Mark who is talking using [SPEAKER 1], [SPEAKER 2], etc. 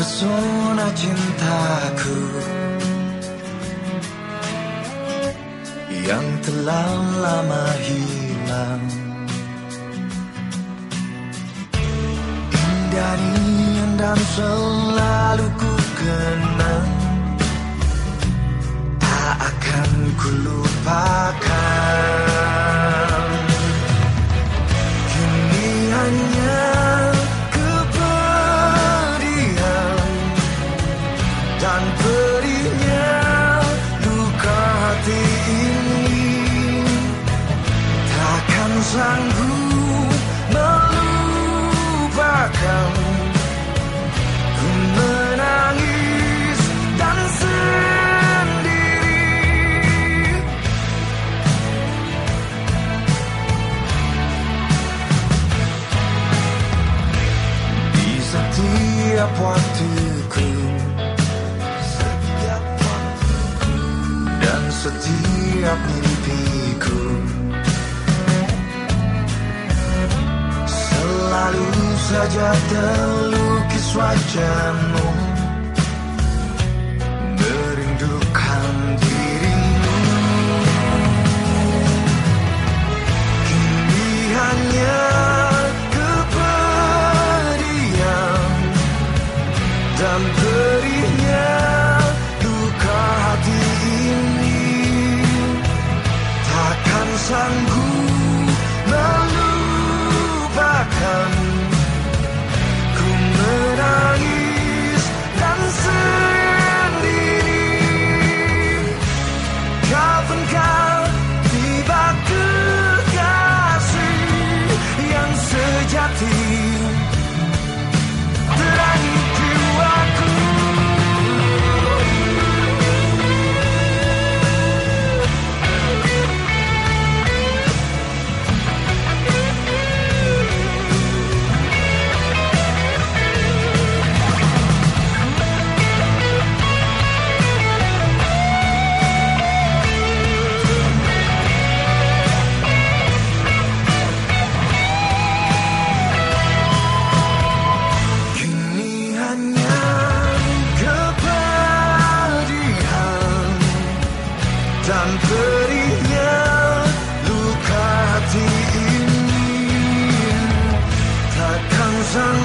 [SPEAKER 1] pesona cintaku yang telah lama hilang. Indah nian dan selalu ku kenang. Tak akan ku lupakan setiap waktuku. Dan setiap mimpiku. Selalu saja terlukis wajahmu perihnya luka hati ini. Takkan sanggup melupakan thousand